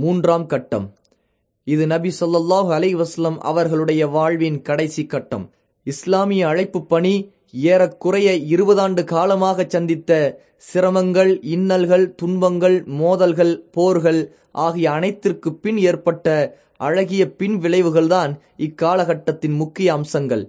மூன்றாம் கட்டம். இது நபி சொல்லாஹு அலை வஸ்லம் அவர்களுடைய வாழ்வின் கடைசி கட்டம். இஸ்லாமிய அழைப்பு பணி ஏறக்குறைய இருபதாண்டு காலமாக சந்தித்த சிரமங்கள் இன்னல்கள் துன்பங்கள் மோதல்கள் போர்கள் ஆகிய அனைத்திற்கு பின் ஏற்பட்ட அழகிய பின் விளைவுகள்தான் இக்காலகட்டத்தின் முக்கிய அம்சங்கள்.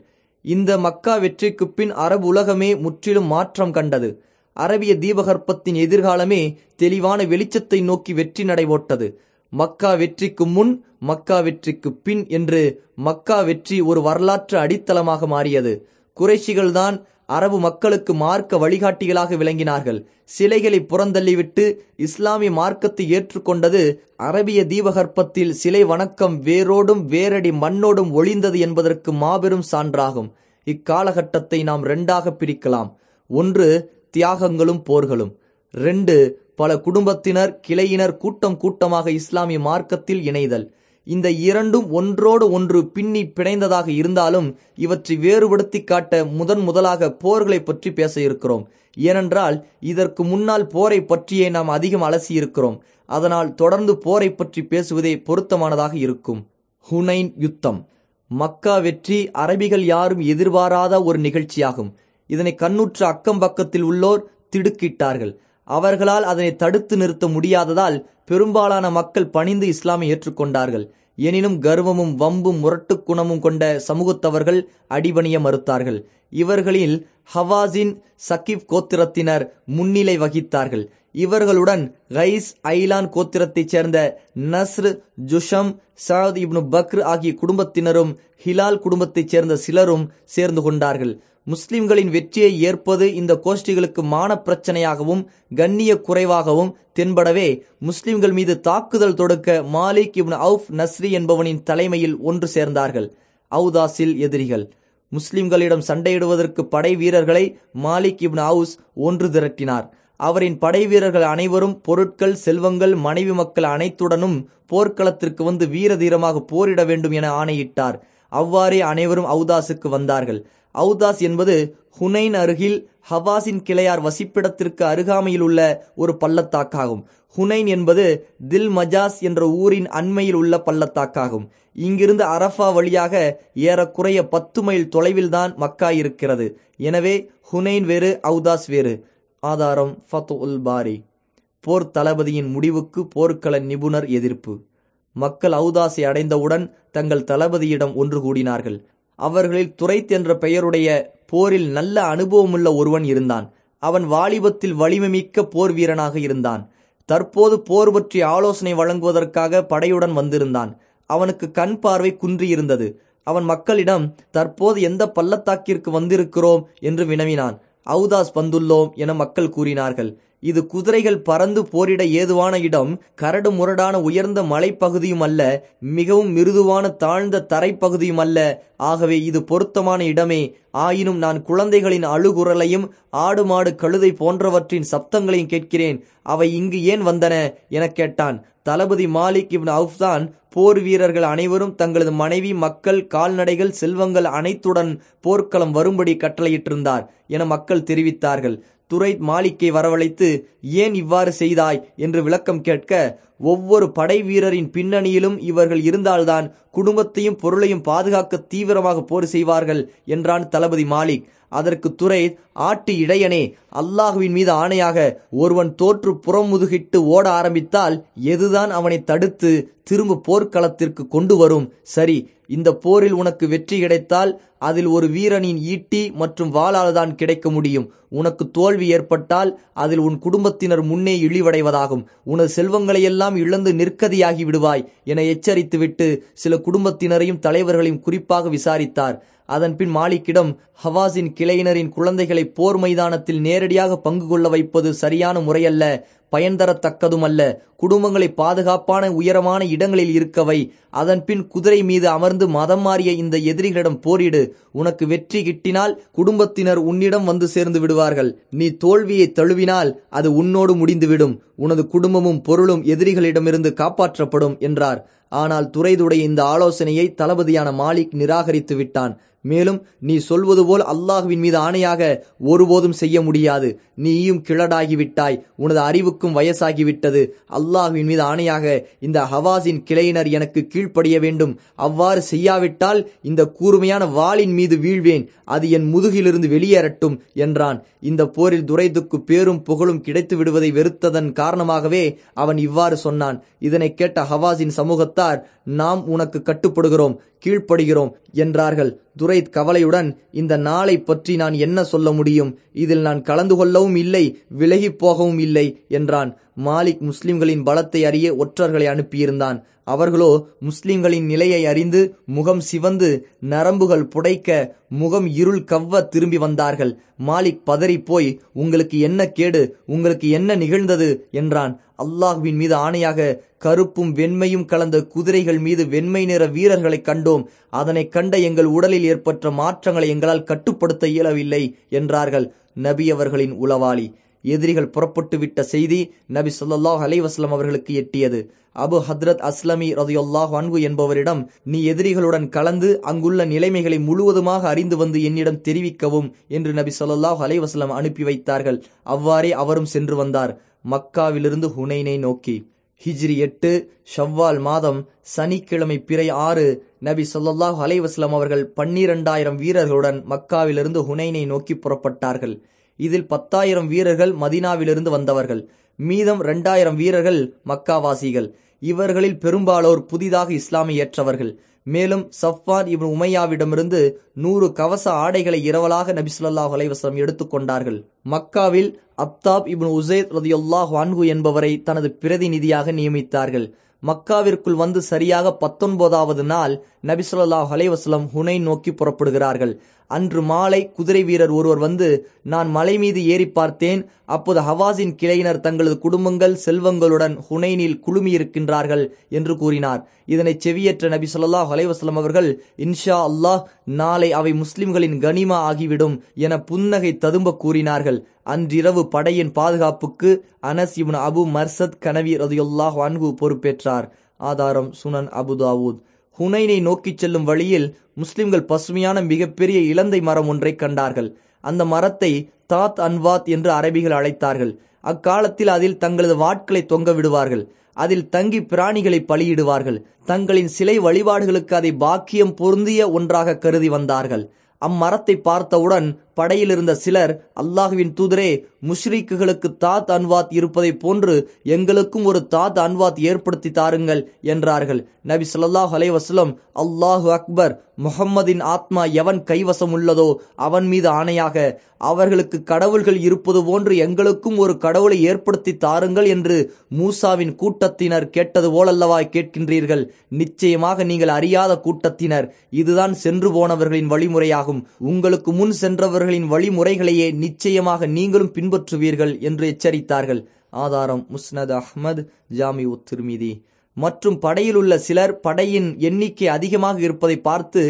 இந்த மக்கா வெற்றிக்கு பின் அரபு உலகமே முற்றிலும் மாற்றம் கண்டது. அரபிய தீபகற்பத்தின் எதிர்காலமே தெளிவான வெளிச்சத்தை நோக்கி வெற்றி நடைபோட்டது. மக்கா வெற்றிக்கு முன் மக்கா வெற்றிக்கு பின் என்று மக்கா வெற்றி ஒரு வரலாற்று அடித்தளமாக மாறியது. குறைஷிகள்தான் அரபு மக்களுக்கு மார்க்க வழிகாட்டிகளாக விளங்கினார்கள். சிலைகளை புறந்தள்ளிவிட்டு இஸ்லாமிய மார்க்கத்தை ஏற்றுக்கொண்டது அரபிய தீபகற்பத்தில் சிலை வணக்கம் வேரோடும் வேரடி மண்ணோடும் ஒளிந்தது என்பதற்கு மாபெரும் சான்றாகும். இக்காலகட்டத்தை நாம் ரெண்டாக பிரிக்கலாம். ஒன்று தியாகங்களும் போர்களும். ரெண்டு பல குடும்பத்தினர் கிளையினர் கூட்டம் கூட்டமாக இஸ்லாமிய மார்க்கத்தில் இணைதல். இந்த இரண்டும் ஒன்றோடு ஒன்று பின்னி பிணைந்ததாக இருந்தாலும் இவற்றை வேறுபடுத்தி காட்ட முதன் முதலாக போர்களை பற்றி பேச இருக்கிறோம். ஏனென்றால் இதற்கு முன்னால் போரை பற்றியே நாம் அதிகம் அலசி இருக்கிறோம். அதனால் தொடர்ந்து போரை பற்றி பேசுவதே பொருத்தமானதாக இருக்கும். ஹுனைன் யுத்தம். மக்கா வெற்றி அரபிகள் யாரும் எதிர்பாராத ஒரு நிகழ்ச்சியாகும். இதனை கண்ணுற்ற அக்கம் பக்கத்தில் உள்ளோர் திடுக்கிட்டார்கள். அவர்களால் அதனை தடுத்து நிறுத்த முடியாததால் பெரும்பாலான மக்கள் பணிந்து இஸ்லாமை ஏற்றுக்கொண்டார்கள். எனினும் கர்வமும் வம்பும் முரட்டு குணமும் கொண்ட சமூகத்தவர்கள் அடிபணிய மறுத்தார்கள். இவர்களில் ஹவாஸின் சகிப் கோத்திரத்தினர் முன்னிலை வகித்தார்கள். இவர்களுடன் கைஸ் ஐலான் கோத்திரத்தைச் சேர்ந்த நஸ்ர் ஜுஷம் சயத் இப்னு பக்ர் ஆகிய குடும்பத்தினரும் ஹிலால் குடும்பத்தைச் சேர்ந்த சிலரும் சேர்ந்து கொண்டார்கள். முஸ்லிம்களின் வெற்றியை ஏற்பது இந்த கோஷ்டிகளுக்கு மான பிரச்சனையாகவும் கண்ணிய குறைவாகவும் தென்படவே முஸ்லிம்கள் மீது தாக்குதல் தொடுக்க மாலிக் இப்னு அவுஃப் நஸ்ரி என்பவனின் தலைமையில் ஒன்று சேர்ந்தார்கள். அவுதாஸில் எதிரிகள். முஸ்லிம்களிடம் சண்டையிடுவதற்கு படை வீரர்களை மாலிக் இப்னு அவுஸ் ஒன்று திரட்டினார். அவரின் படை வீரர்கள் அனைவரும் பொருட்கள் செல்வங்கள் மனைவி மக்கள் அனைத்துடனும் போர்க்களத்திற்கு வந்து வீர தீரமாக போரிட வேண்டும் என ஆணையிட்டார். அவ்வாறே அனைவரும் அவுதாசுக்கு வந்தார்கள். அவுதாஸ் என்பது ஹுனைன் அருகில் ஹவாஸின் கிளையார் வசிப்பிடத்திற்கு அருகாமையில் உள்ள ஒரு பள்ளத்தாக்காகும். ஹுனைன் என்பது தில் மஜாஸ் என்ற ஊரின் அண்மையில் உள்ள பள்ளத்தாக்காகும். இங்கிருந்து அரஃபா வழியாக ஏறக்குறைய பத்து மைல் தொலைவில்தான் மக்கா இருக்கிறது. எனவே ஹுனைன் வேறு அவுதாஸ் வேறு. ஆதாரம் ஃபத்து உல் பாரி. போர் தளபதியின் முடிவுக்கு போர்க்கள நிபுணர் எதிர்ப்பு. மக்கள் அவுதாசை அடைந்தவுடன் தங்கள் தளபதியிடம் ஒன்று கூடினார்கள். அவர்களில் துரைத் என்ற பெயருடைய போரில் நல்ல அனுபவமுள்ள ஒருவன் இருந்தான். அவன் வாலிபத்தில் வலிமைமிக்க போர் வீரனாக இருந்தான். தற்போது போர் பற்றி ஆலோசனை வழங்குவதற்காக படையுடன் வந்திருந்தான். அவனுக்கு கண் பார்வை குன்றியிருந்தது. அவன் மக்களிடம் தற்போது எந்த பள்ளத்தாக்கிற்கு வந்திருக்கிறோம்? என்று வினவினான். அவுதாஸ் வந்துள்ளோம் என மக்கள் கூறினார்கள். இது குதிரைகள் பறந்து போரிட ஏதுவான இடம் கரடு முரடான உயர்ந்த மலைப்பகுதியும் அல்ல மிகவும் மிருதுவான தாழ்ந்த தரைப்பகுதியும் அல்ல. ஆகவே இது பொருத்தமான இடமே. ஆயினும் நான் குழந்தைகளின் அழுகுரலையும் ஆடு மாடு கழுதை போன்றவற்றின் சப்தங்களையும் கேட்கிறேன். அவை இங்கு ஏன் வந்தன? என கேட்டான். தளபதி மாலிக் இவன் அவுஃப்தான் போர் வீரர்கள் அனைவரும் தங்களது மனைவி மக்கள் கால்நடைகள் செல்வங்கள் அனைத்துடன் போர்க்களம் வரும்படி கட்டளையிட்டிருந்தார் என மக்கள் தெரிவித்தார்கள். துரைத் மாலிக்கை வரவழைத்து ஏன் இவ்வாறு செய்தாய்? என்று விளக்கம் கேட்க ஒவ்வொரு படை வீரரின் பின்னணியிலும் இவர்கள் இருந்தால்தான் குடும்பத்தையும் பொருளையும் பாதுகாக்க தீவிரமாக போர் செய்வார்கள் என்றான் தளபதி மாலிக். அதற்கு துரை ஆட்டு இடையனே அல்லாஹுவின் மீது ஆணையாக ஒருவன் தோற்று புறமுதுகிட்டு ஓட ஆரம்பித்தால் எதுதான் அவனை தடுத்து திரும்ப போர்க்களத்திற்கு கொண்டு வரும்? சரி இந்த போரில் உனக்கு வெற்றி கிடைத்தால் அதில் ஒரு வீரனின் ஈட்டி மற்றும் வாளால் தான் கிடைக்க முடியும். உனக்கு தோல்வி ஏற்பட்டால் அதில் உன் குடும்பத்தினர் முன்னே இழிவடைவதாகும். உனது செல்வங்களையெல்லாம் இழந்து நிற்கதியாகி விடுவாய் என எச்சரித்துவிட்டு சில குடும்பத்தினரையும் தலைவர்களையும் குறிப்பாக விசாரித்தார். அதன்பின் மாலிக்கிடம் ஹவாஸின் கிளையினரின் குழந்தைகளை போர் மைதானத்தில் நேரடியாக பங்கு கொள்ள வைப்பது சரியான முறையல்ல பயன் தரத்தக்கதும் அல்ல குடும்பங்களை பாதுகாப்பான உயரமான இடங்களில் இருக்கவை. அதன்பின் குதிரை மீது அமர்ந்து மதம் மாறிய இந்த எதிரிகளிடம் போரிடு. உனக்கு வெற்றி கிட்டினால் குடும்பத்தினர் உன்னிடம் வந்து சேர்ந்து விடுவார்கள். நீ தோல்வியை தழுவினால் அது உன்னோடு முடிந்துவிடும். உனது குடும்பமும் பொருளும் எதிரிகளிடமிருந்து காப்பாற்றப்படும் என்றார். ஆனால் துறைதுடைய இந்த ஆலோசனையை தளபதியான மாலிக் நிராகரித்து விட்டான். மேலும் நீ சொல்வது போல் அல்லாஹுவின் மீது ஆணையாக ஒருபோதும் செய்ய முடியாது. நீயும் கிழடாகிவிட்டாய் உனது அறிவுக்கும் வயசாகிவிட்டது. அல்லாஹுவின் மீது ஆணையாக இந்த ஹவாஸின் கிளையினர் எனக்கு கீழ்ப்படிய வேண்டும். அவ்வாறு செய்யாவிட்டால் இந்த கூர்மையான வாளின் மீது வீழ்வேன். அது என் முதுகிலிருந்து வெளியேறட்டும் என்றான். இந்த போரில் துரைதுக்கு பேரும் புகழும் கிடைத்து விடுவதை வெறுத்ததன் காரணமாகவே அவன் இவ்வாறு சொன்னான். இதனை கேட்ட ஹவாஸின் சமூகத்தார் நாம் உனக்கு கட்டுப்படுகிறோம். கீழ்ப்படுகிறோம் என்றார்கள். துரைத் கவலையுடன் இந்த நாளை பற்றி நான் என்ன சொல்ல முடியும்? இதில் நான் கலந்து கொள்ளவும் இல்லை விலகிப் போகவும் இல்லை என்றான். மாலிக் முஸ்லிம்களின் பலத்தை அறிய ஒற்றர்களை அனுப்பியிருந்தான். அவர்களோ முஸ்லிம்களின் நிலையை அறிந்து முகம் சிவந்து நரம்புகள் புடைக்க முகம் இருள் கவ்வ திரும்பி வந்தார்கள். மாலிக் பதறி போய் உங்களுக்கு என்ன கேடு? உங்களுக்கு என்ன நிகழ்ந்தது? என்றான். அல்லாஹுவின் மீது ஆணையாக கருப்பும் வெண்மையும் கலந்த குதிரைகள் மீது வெண்மை நிற வீரர்களை கண்டோம். அதனை கண்ட எங்கள் உடலில் ஏற்பட்ட மாற்றங்களை எங்களால் கட்டுப்படுத்த இயலவில்லை என்றார்கள் நபி அவர்களின் உளவாளி. எதிரிகள் புறப்பட்டு விட்ட செய்தி நபி சொல்லாஹ் அலைவாஸ்லம் அவர்களுக்கு எட்டியது. அபு ஹத்ரத் அஸ்லமி ரதையொல்லாஹ் அன்கு என்பவரிடம் நீ எதிரிகளுடன் கலந்து அங்குள்ள நிலைமைகளை முழுவதுமாக அறிந்து வந்து என்னிடம் தெரிவிக்கவும் என்று நபி சொல்லாஹ் அலைவாஸ்லம் அனுப்பி வைத்தார்கள். அவ்வாறே அவரும் சென்று வந்தார் மக்காவிலிருந்து ஹுனைனை நோக்கி. ஹிஜ்ரி எட்டு ஷவ்வால் மாதம் சனிக்கிழமை பிறை ஆறு நபி சொல்லாஹு அலைவாஸ்லாம் அவர்கள் பன்னிரண்டாயிரம் வீரர்களுடன் மக்காவிலிருந்து ஹுனைனை நோக்கி புறப்பட்டார்கள். இதில் பத்தாயிரம் வீரர்கள் மதினாவிலிருந்து வந்தவர்கள். மீதம் இரண்டாயிரம் வீரர்கள் மக்காவாசிகள். இவர்களில் பெரும்பாலோர் புதிதாக இஸ்லாமை ஏற்றவர்கள். மேலும் சஃப்வான் இவன் உமையாவிடமிருந்து நூறு கவச ஆடைகளை இரவலாக நபி சொல்லாஹ் எடுத்துக்கொண்டார்கள் மக்காவில் அப்தாப் இப்னு உசேத் ரதியுல்லாஹ் வான்கு என்பவரை தனது பிரதிநிதியாக நியமித்தார்கள். மக்காவிற்குள் வந்து சரியாக பத்தொன்பதாவது நாள் நபி ஹலைவசலம் ஹுனை நோக்கி புறப்படுகிறார்கள். அன்று மாலை குதிரை வீரர் ஒருவர் வந்து நான் மலை மீது ஏறி பார்த்தேன். அப்போது ஹவாஸின் கிளையினர் தங்களது குடும்பங்கள் செல்வங்களுடன் ஹுனைனில் குழுமியிருக்கின்றார்கள் என்று கூறினார். இதனை செவியற்ற நபி சொல்லாஹ் அலைவாஸ்லம் அவர்கள் இன்ஷா அல்லாஹ் நாளை அவை முஸ்லிம்களின் கனிமா ஆகிவிடும் என புன்னகை ததும்ப கூறினார்கள். அன்றிரவு படையின் பாதுகாப்புக்கு அனஸ் இவன் அபு மர்சத் கனவி ரதியுல்லாஹ் அன்பு பொறுப்பேற்றார். ஆதாரம் சுனன் அபுதாவூத் ஹுனைனை நோக்கிச் செல்லும் வழியில் முஸ்லிம்கள் பசுமையான மிகப்பெரிய இலந்தை மரம் ஒன்றை கண்டார்கள். அந்த மரத்தை தாத் அன்வாத் என்று அரபிகள் அழைத்தார்கள். அக்காலத்தில் அதில் தங்களது வாட்களை தொங்க விடுவார்கள். அதில் தங்கி பிராணிகளை பலியிடுவார்கள். தங்களின் சிலை வழிபாடுகளுக்கு அதை பாக்கியம் பொருந்திய ஒன்றாக கருதி வந்தார்கள். அம்மரத்தை பார்த்தவுடன் படையில் இருந்த சிலர் அல்லாஹுவின் தூதரே முஷ்ரீக்குகளுக்கு தாத் அன்வாத் இருப்பதை போன்று எங்களுக்கும் ஒரு தாத் அன்வாத் ஏற்படுத்தி தாருங்கள் என்றார்கள். நபி சொல்லாஹ் அலைவாஸ்லம் அல்லாஹு அக்பர் முகம்மதின் ஆத்மா எவன் கைவசம் உள்ளதோ அவன் மீது ஆணையாக அவர்களுக்கு கடவுள்கள் இருப்பது போன்று எங்களுக்கும் ஒரு கடவுளை ஏற்படுத்தி தாருங்கள் என்று மூசாவின் கூட்டத்தினர் கேட்டது போலல்லவா கேட்கின்றீர்கள்? நிச்சயமாக நீங்கள் அறியாத கூட்டத்தினர். இதுதான் சென்று போனவர்களின் வழிமுறையாகும். உங்களுக்கு முன் அவர்களின் வழிமுறைகளையே நிச்சயமாக நீங்களும் பின்பற்றுவீர்கள் என்று எச்சரித்தார்கள். ஆதாரம் முஸ்னத் அஹ்மது ஜாமி உத்திருமிதி மற்றும் படையில் உள்ள சிலர் படையின் எண்ணிக்கை அதிகமாக இருப்பதை பார்த்து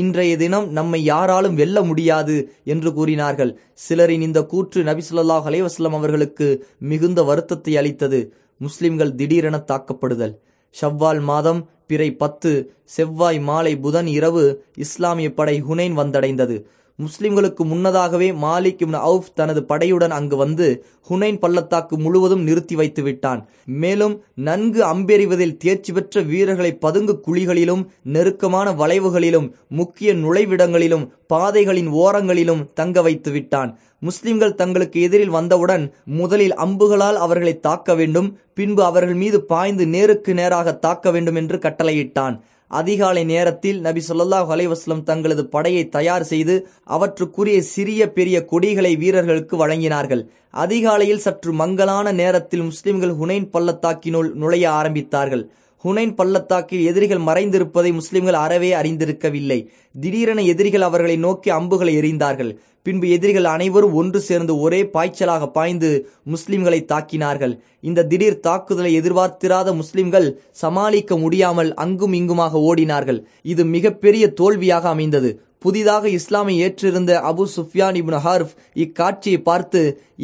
இன்றைய தினம் நம்மை யாராலும் வெல்ல முடியாது என்று கூறினார்கள். சிலரின் இந்த கூற்று நபிசுல்லாஹ் அலைவாஸ்லாம் அவர்களுக்கு மிகுந்த வருத்தத்தை அளித்தது. முஸ்லிம்கள் திடீரென தாக்கப்படுதல். ஷவ்வால் மாதம் பிறை பத்து செவ்வாய் மாலை புதன் இரவு இஸ்லாமிய படை ஹுனைன் வந்தடைந்தது. முஸ்லிம்களுக்கு முன்னதாகவே மாலிக் இப்னு அவுஃப் தனது படையுடன் அங்கு வந்து ஹுனைன் பள்ளத்தாக்கு முழுவதும் நிறுத்தி வைத்து விட்டான். மேலும் நன்கு அம்பெறிவதில் தேர்ச்சி பெற்ற வீரர்களை பதுங்கு குழிகளிலும் நெருக்கமான வளைவுகளிலும் முக்கிய நுழைவிடங்களிலும் பாதைகளின் ஓரங்களிலும் தங்க வைத்து விட்டான். முஸ்லிம்கள் தங்களுக்கு எதிரில் வந்தவுடன் முதலில் அம்புகளால் அவர்களை தாக்க வேண்டும் பின்பு அவர்கள் மீது பாய்ந்து நேருக்கு நேராக தாக்க வேண்டும் என்று கட்டளையிட்டான். அதிகாலை நேரத்தில் நபி சொல்லாஹ் அலைவாஸ்லம் தங்களது படையை தயார் செய்து அவற்றுக்குரிய சிறிய பெரிய கொடிகளை வீரர்களுக்கு வழங்கினார்கள். அதிகாலையில் சற்று மங்கலான நேரத்தில் முஸ்லிம்கள் ஹுனைன் பள்ளத்தாக்கினுள் நுழைய ஆரம்பித்தார்கள். ஹுனைன் பள்ளத்தாக்கில் எதிரிகள் மறைந்திருப்பதை முஸ்லிம்கள் அறவே அறிந்திருக்கவில்லை. திடீரென எதிரிகள் அவர்களை நோக்கி அம்புகளை எறிந்தார்கள். பின்பு எதிரிகள் அனைவரும் ஒன்று சேர்ந்து ஒரே பாய்ச்சலாக பாய்ந்து முஸ்லிம்களை தாக்கினார்கள். இந்த திடீர் தாக்குதலை எதிர்பார்த்திராத முஸ்லிம்கள் சமாளிக்க முடியாமல் அங்கும் இங்குமாக ஓடினார்கள். இது மிகப்பெரிய தோல்வியாக அமைந்தது. புதிதாக இஸ்லாமை ஏற்றிருந்த அபு சுஃபியான் இப்னு ஹார்ஃப் இக்காட்சியை பார்த்து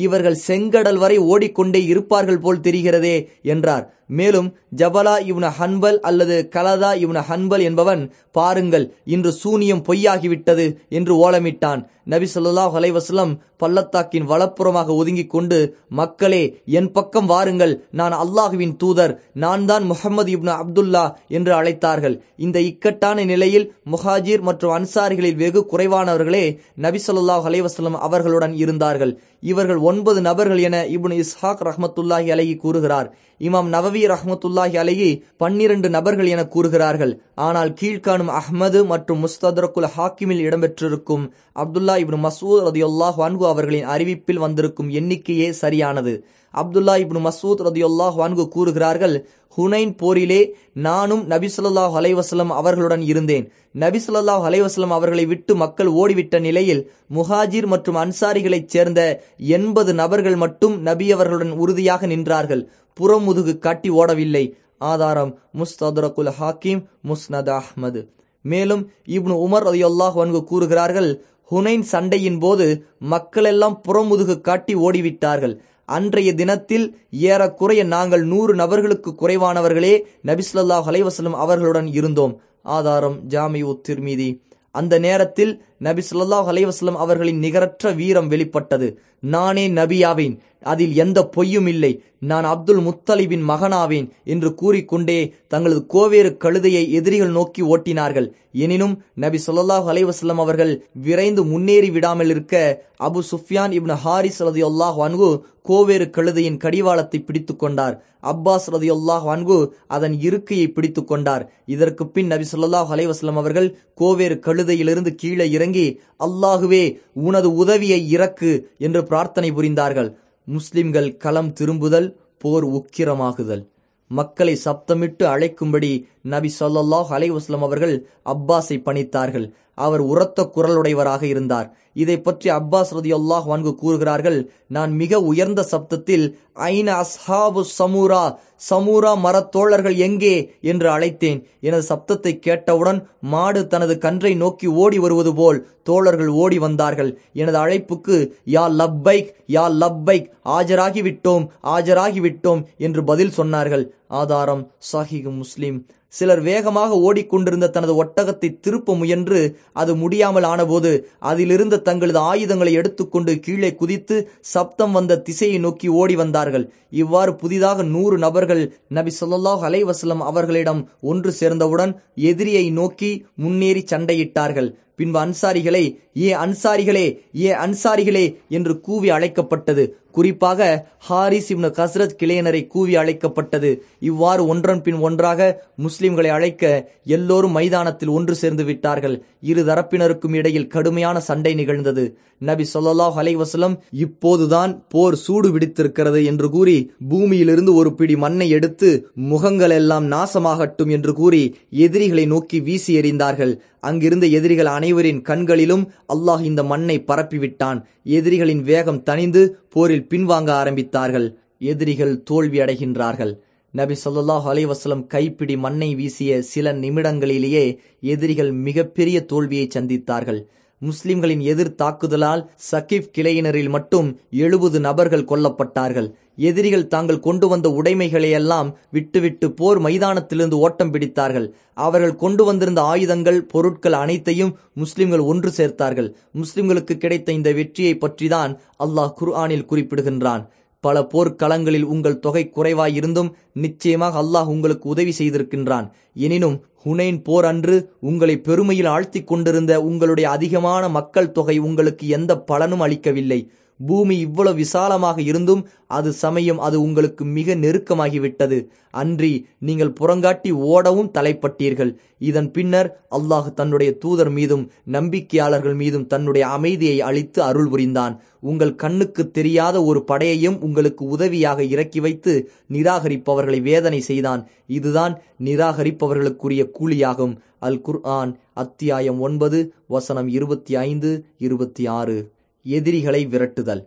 இவர்கள் செங்கடல் வரை ஓடிக்கொண்டே இருப்பார்கள் போல் தெரிகிறதே என்றார். மேலும் ஜபலா இவன ஹன்பல் அல்லது கலதா இவன ஹன்பல் என்பவன் பாருங்கள் இன்று சூனியம் பொய்யாகிவிட்டது என்று ஓலமிட்டான். நபி சொல்லாஹ் அலைவாஸ்லம் பள்ளத்தாக்கின் வலப்புறமாக ஒதுங்கிக் கொண்டு மக்களே என் பக்கம் வாருங்கள் நான் அல்லாஹுவின் தூதர் நான் தான் முகமது இப்னு அப்துல்லா என்று அழைத்தார்கள். இந்த இக்கட்டான நிலையில் முஹாஜிர் மற்றும் அன்சாரிகளில் வெகு குறைவானவர்களே நபி சொல்லாஹ் அலைவாஸ்லம் அவர்களுடன் இருந்தார்கள். இவர்கள் ஒன்பது நபர்கள் என இப்னு இஸ்ஹாக் ரஹமத்துல்லாஹி அலகி கூறுகிறார். இமாம் நவவி ரஹமத்துல்லாஹி அலகி பன்னிரண்டு நபர்கள் என கூறுகிறார்கள். ஆனால் கீழ்காணும் அஹ்மது மற்றும் முஸ்தத்ரகுல் ஹாக்கிமில் இடம்பெற்றிருக்கும் அப்துல்லா இப்னு மசூத் ரதியுல்லாஹ் வான்கு அவர்களின் அறிவிப்பில் வந்திருக்கும் எண்ணிக்கையே சரியானது. அப்துல்லா இப்னு மசூத் ரதியுல்லாஹ் வான்கு கூறுகிறார்கள் ஹுனைன் போரிலே நானும் நபிசுல்லாஹ் அலைவாஸ்லம் அவர்களுடன் இருந்தேன். நபிசுல்லாஹ் அலைவாஸ்லம் அவர்களை விட்டு மக்கள் ஓடிவிட்ட நிலையில் முஹாஜிர் மற்றும் அன்சாரிகளைச் சேர்ந்த எண்பது நபர்கள் மட்டும் நபி அவர்களுடன் உறுதியாக நின்றார்கள். புறமுதுகு காட்டி ஓடவில்லை. ஆதாரம் முஸ்ததுரகுல் ஹாக்கிம் முஸ்னத் அஹ்மது. மேலும் இப்னு உமர் ரதியுல்லாஹ் வன்கு கூறுகிறார்கள் ஹுனைன் சண்டையின் போது மக்களெல்லாம் புறமுதுகு காட்டி ஓடிவிட்டார்கள். அன்றைய தினத்தில் ஏறக்குறைய நாங்கள் நூறு நபர்களுக்கு குறைவானவர்களே நபிஸ்லல்லாஹ் அலைவசலம் அவர்களுடன் இருந்தோம். ஆதாரம் ஜாமி உத்திர்மீதி அந்த நேரத்தில் நபி சொல்லாஹ் அலைவாஸ்லம் அவர்களின் நிகரற்ற வீரம் வெளிப்பட்டது. நானே நபியாவேன். அதில் எந்த பொய்யும் இல்லை. நான் அப்துல் முத்தலிபின் மகனாவேன் என்று கூறிக்கொண்டே தங்களது கோவேறு கழுதையை எதிரிகள் நோக்கி ஓட்டினார்கள். எனினும் நபி சொல்லாஹ் அலைவாஸ்லம் அவர்கள் விரைந்து முன்னேறி விடாமல் இருக்க அபு சுஃபியான் இப்னு ஹாரிஸ் ரதி அல்லாஹ் அன்கு கோவேறு கழுதையின் கடிவாளத்தை பிடித்து கொண்டார். அப்பாஸ் ரதி அல்லாஹ் அன்கு அதன் இருக்கையை பிடித்து கொண்டார். இதற்கு பின் நபி சொல்லாஹ் அலைவாஸ்லம் அவர்கள் கோவேறு கழுதையிலிருந்து கீழே இறங்கி அல்லாஹுவே உனது உதவியை இறக்கு என்று பிரார்த்தனை புரிந்தார்கள். முஸ்லிம்கள் களம் திரும்புதல் போர் உக்கிரமாகுதல். மக்களை சப்தமிட்டு அழைக்கும்படி நபி சொல்லாஹ் அலைவாஸ்லம் அவர்கள் அப்பாஸை பணித்தார்கள். அவர் உரத்த குரலுடையவராக இருந்தார். இதை பற்றி அப்பாஸ் ரதி அல்லாஹ் வான்கு கூறுகிறார்கள் நான் மிக உயர்ந்த சப்தத்தில் ஐன அஸ்ஹாபு சமூரா? சமூரா மரத்தோழர்கள் எங்கே? என்று அழைத்தேன். எனது சப்தத்தை கேட்டவுடன் மாடு தனது கன்றை நோக்கி ஓடி வருவது போல் தோழர்கள் ஓடி வந்தார்கள். எனது அழைப்புக்கு யா லப்பைக் யா லப்பைக் ஆஜராகிவிட்டோம் ஆஜராகிவிட்டோம் என்று பதில் சொன்னார்கள். ஆதாரம் சாஹிகு முஸ்லிம். சிலர் வேகமாக ஓடிக்கொண்டிருந்த தனது ஒட்டகத்தை திருப்ப முயன்று அது முடியாமல் ஆனபோது அதிலிருந்த தங்களது ஆயுதங்களை எடுத்துக்கொண்டு கீழே குதித்து சப்தம் வந்த திசையை நோக்கி ஓடி வந்தார்கள். இவ்வாறு புதிதாக நூறு நபர்கள் நபி சொல்லாஹ் அலைவாஸ்லம் அவர்களிடம் ஒன்று சேர்ந்தவுடன் எதிரியை நோக்கி முன்னேறி சண்டையிட்டார்கள். பின்பு அன்சாரிகளை ஏ அன்சாரிகளே ஏ அன்சாரிகளே என்று கூவி அழைக்கப்பட்டது. குறிப்பாக ஹாரிஸ் இப்னு கஸ்ரத் கிளையனரை கூவி அழைக்கப்பட்டது. இவ்வாறு ஒன்றன் பின் ஒன்றாக முஸ்லிம்களை அழைக்க எல்லோரும் மைதானத்தில் ஒன்று சேர்ந்து விட்டார்கள். இரு தரப்பினருக்கும் இடையில் கடுமையான சண்டை நிகழ்ந்தது. நபி சொல்லாஹ் அலைவசலம் இப்போதுதான் போர் சூடு பிடித்திருக்கிறது என்று கூறி பூமியிலிருந்து ஒரு பிடி மண்ணை எடுத்து முகங்கள் எல்லாம் நாசமாகட்டும் என்று கூறி எதிரிகளை நோக்கி வீசி எறிந்தார்கள். அங்கிருந்த எதிரிகள் அனைவரின் கண்களிலும் அல்லாஹ் இந்த மண்ணை பரப்பிவிட்டான். எதிரிகளின் வேகம் தணிந்து போரில் பின்வாங்க ஆரம்பித்தார்கள். எதிரிகள் தோல்வி அடைகின்றார்கள். நபி சொல்லாஹ் அலைவாஸ்லம் கைப்பிடி மண்ணை வீசிய சில நிமிடங்களிலேயே எதிரிகள் மிகப்பெரிய தோல்வியை சந்தித்தார்கள். முஸ்லிம்களின் எதிர் தாக்குதலால் சகிப் கிளையினரில் மட்டும் எழுபது நபர்கள் கொல்லப்பட்டார்கள். எதிரிகள் தாங்கள் கொண்டு வந்த உடைமைகளையெல்லாம் விட்டுவிட்டு போர் மைதானத்திலிருந்து ஓட்டம் பிடித்தார்கள். அவர்கள் கொண்டு வந்திருந்த ஆயுதங்கள் பொருட்கள் அனைத்தையும் முஸ்லிம்கள் ஒன்று சேர்த்தார்கள். முஸ்லிம்களுக்கு கிடைத்த இந்த வெற்றியை பற்றிதான் அல்லாஹ் குர்ஆனில் குறிப்பிடுகின்றான். பல போர்க்களங்களில் உங்கள் தொகை குறைவாயிருந்தும் நிச்சயமாக அல்லாஹ் உங்களுக்கு உதவி செய்திருக்கின்றான். எனினும் ஹுனைன் போர் அன்று உங்களை பெருமையில் ஆழ்த்தி கொண்டிருந்த உங்களுடைய அதிகமான மக்கள் தொகை உங்களுக்கு எந்த பலனும் அளிக்கவில்லை. பூமி இவ்வளவு விசாலமாக இருந்தும் அது சமயம் அது உங்களுக்கு மிக நெருக்கமாகிவிட்டது. அன்றி நீங்கள் புறங்காட்டி ஓடவும் தலைப்பட்டீர்கள். இதன் பின்னர் அல்லாஹ் தன்னுடைய தூதர் மீதும் நம்பிக்கையாளர்கள் மீதும் தன்னுடைய அமைதியை அளித்து அருள் புரிந்தான். உங்கள் கண்ணுக்கு தெரியாத ஒரு படையையும் உங்களுக்கு உதவியாக இறக்கி வைத்து நிராகரிப்பவர்களை வேதனை செய்தான். இதுதான் நிராகரிப்பவர்களுக்குரிய கூலியாகும். அல் குர்ஆன் அத்தியாயம் ஒன்பது வசனம் இருபத்தி ஐந்து இருபத்தி ஆறு. எதிரிகளை விரட்டுதல்.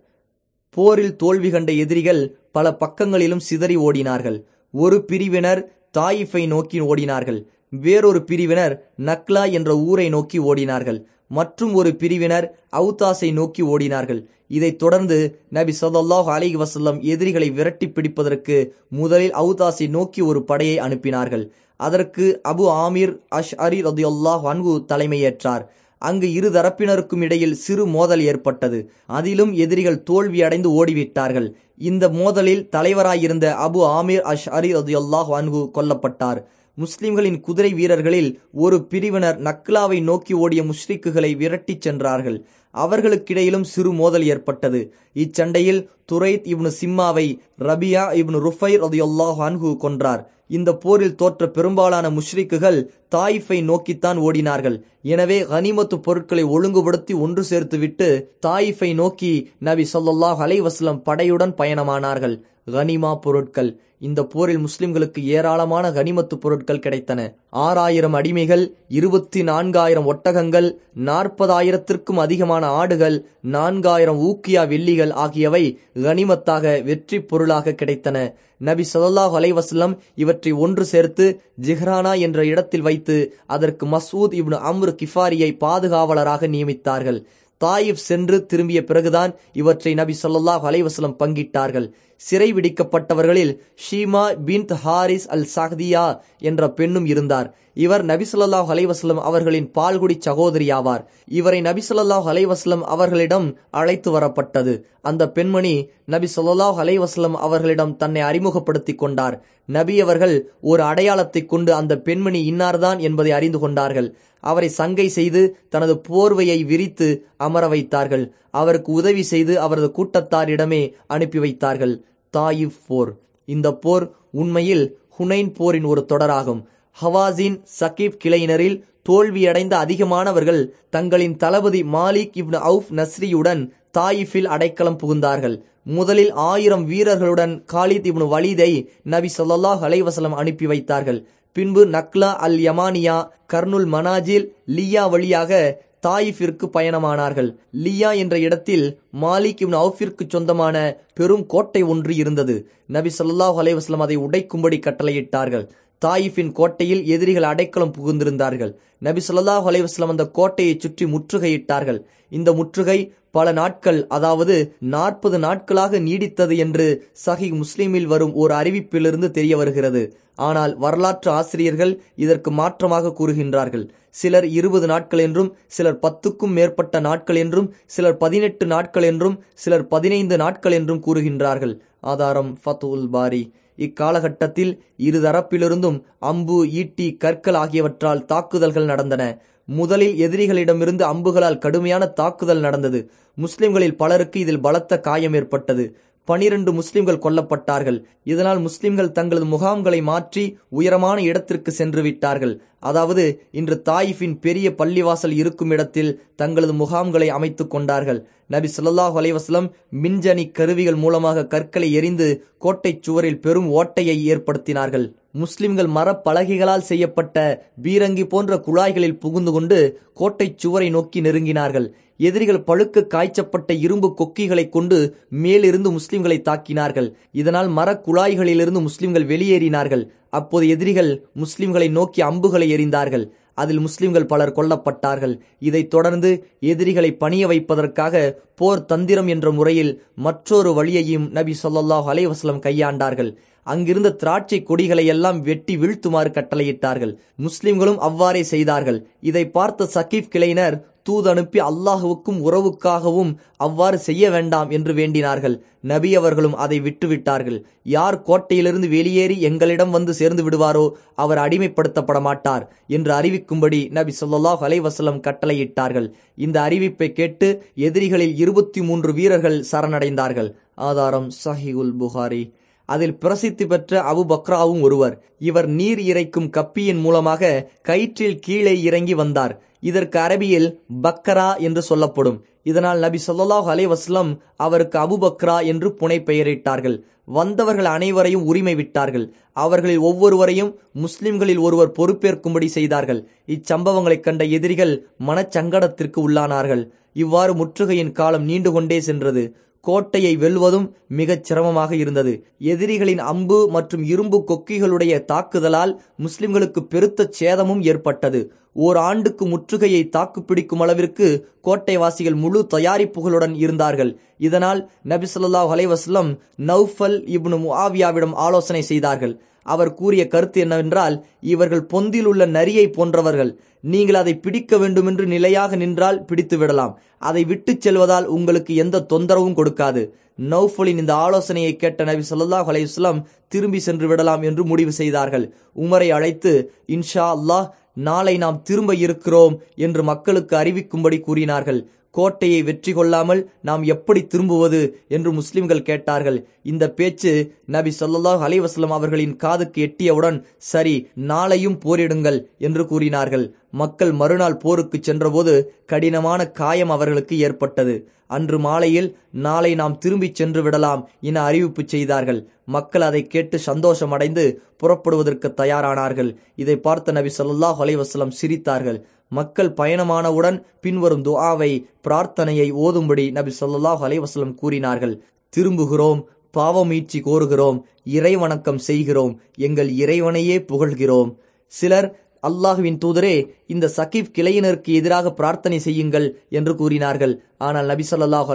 போரில் தோல்வி கண்ட எதிரிகள் பல பக்கங்களிலும் சிதறி ஓடினார்கள். ஒரு பிரிவினர் தாயிஃபை நோக்கி ஓடினார்கள். வேறொரு பிரிவினர் நக்லா என்ற ஊரை நோக்கி ஓடினார்கள். மற்றும் ஒரு பிரிவினர் அவுதாஸை நோக்கி ஓடினார்கள். இதைத் தொடர்ந்து நபி சதல்லாஹ் அலி வசல்லம் எதிரிகளை விரட்டி பிடிப்பதற்கு முதலில் அவுதாஸை நோக்கி ஒரு படையை அனுப்பினார்கள். அதற்கு அபு ஆமீர் அஷ் அரி ரதியுல்லாஹ் அன்கு தலைமையேற்றார். அங்கு இரு தரப்பினருக்கும் இடையில் சிறு மோதல் ஏற்பட்டது. அதிலும் எதிரிகள் தோல்வியடைந்து ஓடிவிட்டார்கள். இந்த மோதலில் தலைவராயிருந்த அபு ஆமீர் அஷ் அரி ரதியுல்லாஹ் அன்கு கொல்லப்பட்டார். முஸ்லிம்களின் குதிரை வீரர்களில் ஒரு பிரிவினர் நக்லாவை நோக்கி ஓடிய முஷ்ரிக்குகளை விரட்டிச் சென்றார்கள். அவர்களுக்கிடையிலும் சிறு மோதல் ஏற்பட்டது. இச்சண்டையில் துரைத் இப்னு சிம்மாவை ரபியா இப்னு ருஃபை ரதியுல்லாஹ் அன்ஹு கொன்றார். இந்த போரில் தோற்ற பெரும்பாலான முஷ்ரிக்குகள் தாயிஃபை நோக்கித்தான் ஓடினார்கள். எனவே கனிமத்து பொருட்களை ஒழுங்குபடுத்தி ஒன்று சேர்த்துவிட்டு தாயிஃபை நோக்கி நபி சொல்லாஹ் அலைவாஸ்லம் படையுடன் பயணமானார்கள். கனிமா பொருட்கள். இந்த போரில் முஸ்லிம்களுக்கு ஏராளமான கனிமத்து பொருட்கள் கிடைத்தன. ஆறாயிரம் அடிமைகள் இருபத்தி நான்காயிரம் ஒட்டகங்கள் நாற்பதாயிரத்திற்கும் அதிகமான ஆடுகள் நான்காயிரம் ஊக்கியா வெள்ளிகள் ஆகியவை கனிமத்தாக வெற்றி பொருளாக கிடைத்தன. நபி சதல்லாஹ் அலைவாஸ்லம் இவற்றை ஒன்று சேர்த்து ஜிஹ்ரானா என்ற இடத்தில் வைத்து அதற்கு மசூத் இப்னு அம்ரு கிஃபாரியை பாதுகாவலராக நியமித்தார்கள். தாயிப் சென்று திரும்பிய பிறகுதான் இவற்றை நபி சொல்லாஹ் அலைஹி பங்கிட்டார்கள். சிறை விடிக்கப்பட்டவர்களில் ஷீமா பின்த் ஹாரிஸ் அல் சஹதியா என்ற பெண்ணும் இருந்தார். இவர் நபிசுல்லாஹ் அலைவாஸ்லம் அவர்களின் பால்குடி சகோதரி ஆவார் இவரை நபிசுல்லாஹ் அலைவாஸ்லம் அவர்களிடம் அழைத்து வரப்பட்டது. அந்த பெண்மணி நபி சொல்லாஹ் அலைவாஸ்லம் அவர்களிடம் தன்னை அறிமுகப்படுத்தி கொண்டார். நபி அவர்கள் ஒரு அடையாளத்தை கொண்டு அந்த பெண்மணி இன்னார்தான் என்பதை அறிந்து கொண்டார்கள். அவரை சங்கை செய்து தனது போர்வையை விரித்து அமர வைத்தார்கள். அவருக்கு உதவி செய்து அவரது கூட்டத்தாரிடமே அனுப்பி வைத்தார்கள். தாயிப் போர். இந்த போர் உண்மையில் ஹுனைன் போரின் ஒரு தொடராகும். ஹவாசின் சகீப் கிளையினரில் தோல்வியடைந்த அதிகமானவர்கள் தங்களின் தளபதி மாலிக் இப்னு அவுப் நஸ்ரியுடன் தாயிஃபில் அடைக்கலம் புகுந்தார்கள். முதலில் ஆயிரம் வீரர்களுடன் காலித் இப்னு வலீதை நபி சொல்லாஹ் அலைவசலம் அனுப்பி வைத்தார்கள். பின்பு நக்லா அல் யமானியா கர்னுல் மனாஜில் லியா வழியாக தாயிஃபிற்கு பயணமானார்கள். லியா என்ற இடத்தில் மாலிக் இவன் அவுஃபிற்கு சொந்தமான பெரும் கோட்டை ஒன்று இருந்தது. நபி சொல்லாஹ் அலைவாஸ்லம் அதை உடைக்கும்படி கட்டளையிட்டார்கள். தாயிஃபின் கோட்டையில் எதிரிகள் அடைக்கலம் புகுந்திருந்தார்கள். நபி சொல்லாஹ் அலைவாஸ்லம் அந்த கோட்டையை சுற்றி முற்றுகையிட்டார்கள். இந்த முற்றுகை பல நாட்கள் அதாவது நாற்பது நாட்களாக நீடித்தது என்று சஹி முஸ்லிமில் வரும் ஒரு அறிவிப்பிலிருந்து தெரிய வருகிறது. ஆனால் வரலாற்று ஆசிரியர்கள் இதற்கு மாற்றமாக கூறுகின்றார்கள். சிலர் இருபது நாட்கள் என்றும் சிலர் பத்துக்கும் மேற்பட்ட நாட்கள் என்றும் சிலர் பதினெட்டு நாட்கள் என்றும் சிலர் பதினைந்து நாட்கள் என்றும் கூறுகின்றார்கள். ஆதாரம் ஃபத்துல் பாரி. இக்காலகட்டத்தில் இரு தரப்பிலிருந்தும் அம்பு ஈட்டி கற்கள் ஆகியவற்றால் தாக்குதல்கள் நடந்தன. முதலில் எதிரிகளிடமிருந்து அம்புகளால் கடுமையான தாக்குதல் நடந்தது. முஸ்லிம்களில் பலருக்கு இதில் பலத்த காயம் ஏற்பட்டது. பனிரெண்டு முஸ்லிம்கள் கொல்லப்பட்டார்கள். இதனால் முஸ்லிம்கள் தங்களது முகாம்களை மாற்றி உயரமான இடத்திற்கு சென்று விட்டார்கள். அதாவது இன்று தாயிஃபின் பெரிய பள்ளிவாசல் இருக்கும் இடத்தில் தங்களது முகாம்களை அமைத்துக் கொண்டார்கள். நபி ஸல்லல்லாஹு அலைவாஸ்லம் மின்ஜனி கருவிகள் மூலமாக கற்களை எரிந்து கோட்டைச் சுவரில் பெரும் ஓட்டையை ஏற்படுத்தினார்கள். முஸ்லிம்கள் மரப்பலகைகளால் செய்யப்பட்ட பீரங்கி போன்ற குழாய்களில் புகுந்து கொண்டு கோட்டைச் சுவரை நோக்கி நெருங்கினார்கள். எதிரிகள் பழுக்க காய்ச்சப்பட்ட இரும்பு கொக்கிகளை கொண்டு மேலிருந்து முஸ்லிம்களை தாக்கினார்கள். இதனால் மர குழாய்களிலிருந்து முஸ்லிம்கள் வெளியேறினார்கள். அப்போது எதிரிகள் முஸ்லிம்களை நோக்கி அம்புகளை எறிந்தார்கள். அதில் முஸ்லிம்கள் பலர் கொல்லப்பட்டார்கள். இதைத் தொடர்ந்து எதிரிகளை பணிய வைப்பதற்காக போர் தந்திரம் என்ற முறையில் மற்றொரு வழியையும் நபி சொல்லாஹ் அலைவாஸ்லம் கையாண்டார்கள். அங்கிருந்த திராட்சை கொடிகளை எல்லாம் வெட்டி வீழ்த்துமாறு கட்டளையிட்டார்கள். முஸ்லிம்களும் அவ்வாறே செய்தார்கள். இதை பார்த்த சகீப் கிளையினர் தூது அனுப்பி அல்லாஹுவுக்கும் உறவுக்காகவும் அவ்வாறு செய்ய வேண்டாம் என்று வேண்டினார்கள். நபி அவர்களும் அதை விட்டுவிட்டார்கள். யார் கோட்டையிலிருந்து வெளியேறி எங்களிடம் வந்து சேர்ந்து விடுவாரோ அவர் அடிமைப்படுத்தப்பட மாட்டார் என்று அறிவிக்கும்படி நபி சொல்லாஹ் அலைவசலம் கட்டளையிட்டார்கள். இந்த அறிவிப்பை கேட்டு எதிரிகளில் இருபத்தி மூன்று வீரர்கள் சரணடைந்தார்கள். ஆதாரம் சஹிகுல் புகாரி. அதில் பிரசித்தி பெற்ற அபு பக்ராவும் ஒருவர். இவர் நீர் இறைக்கும் கப்பியின் மூலமாக கயிற்றில் கீழே இறங்கி வந்தார். இதற்கு அரபியில் பக்கரா என்று சொல்லப்படும். இதனால் நபி ஸல்லல்லாஹு அலைஹி அவருக்கு அபு பக்ரா என்று புனை பெயரிட்டார்கள். வந்தவர்கள் அனைவரையும் உரிமை விட்டார்கள். அவர்களில் ஒவ்வொருவரையும் முஸ்லிம்களில் ஒருவர் பொறுப்பேற்கும்படி செய்தார்கள். இச்சம்பவங்களைக் கண்ட எதிரிகள் மனச்சங்கடத்திற்கு உள்ளானார்கள். இவ்வாறு முற்றுகையின் காலம் நீண்டு கொண்டே சென்றது. கோட்டையை வெல்வதும் மிகச் சிரமமாக இருந்தது. எதிரிகளின் அம்பு மற்றும் இரும்பு கொக்கிகளுடைய தாக்குதலால் முஸ்லிம்களுக்கு பெருத்த சேதமும் ஏற்பட்டது. ஓர் ஆண்டுக்கு முற்றுகையை தாக்குப்பிடிக்கும் அளவிற்கு கோட்டைவாசிகள் முழு தயாரிப்புகளுடன் இருந்தார்கள். இதனால் நபி ஸல்லல்லாஹு அலைவாஸ்லம் நௌஃபல் இப்னு முஆவியாவிடம் ஆலோசனை செய்தார்கள். அவர் கூறிய கருத்து என்னவென்றால் இவர்கள் பொந்தில் உள்ள நரியை போன்றவர்கள். நீங்கள் அதை பிடிக்க வேண்டுமென்று நிலையாக நின்றால் பிடித்து விடலாம். அதை விட்டுச் செல்வதால் உங்களுக்கு எந்த தொந்தரவும் கொடுக்காது. நௌஃபலின் இந்த ஆலோசனையை கேட்ட நபி சொல்லாஹ் அலையுஸ்லாம் திரும்பி சென்று விடலாம் என்று முடிவு செய்தார்கள். உமரை அழைத்து இன்ஷா அல்லாஹ் நாளை நாம் திரும்ப இருக்கிறோம் என்று மக்களுக்கு அறிவிக்கும்படி கூறினார்கள். கோட்டையை வெற்றி கொள்ளாமல் நாம் எப்படி திரும்புவது என்று முஸ்லிம்கள் கேட்டார்கள். இந்த பேச்சு நபி சொல்லாஹ் அலைஹி அவர்களின் காதுக்கு எட்டியவுடன் சரி நாளையும் போரிடுங்கள் என்று கூறினார்கள். மக்கள் மறுநாள் போருக்கு சென்றபோது கடினமான காயம் அவர்களுக்கு ஏற்பட்டது. அன்று மாலையில் நாளை நாம் திரும்பிச் சென்று விடலாம் என அறிவிப்பு செய்தார்கள். மக்கள் அதை கேட்டு சந்தோஷமடைந்து புறப்படுவதற்கு தயாரானார்கள். இதை பார்த்த நபி சொல்லாஹ் அலைவாஸ்லம் சிரித்தார்கள். மக்கள் பயணமானவுடன் பின்வரும் துஆவை பிரார்த்தனையை ஓதும்படி நபி சொல்லாஹ் அலைஹி கூறினார்கள். திரும்புகிறோம் பாவமீட்சி கோருகிறோம் இறைவணக்கம் செய்கிறோம் எங்கள் இறைவனையே புகழ்கிறோம். சிலர் அல்லாஹுவின் தூதரே இந்த சகிப் கிளையினருக்கு எதிராக பிரார்த்தனை செய்யுங்கள் என்று கூறினார்கள். ஆனால் நபி ஸல்லல்லாஹு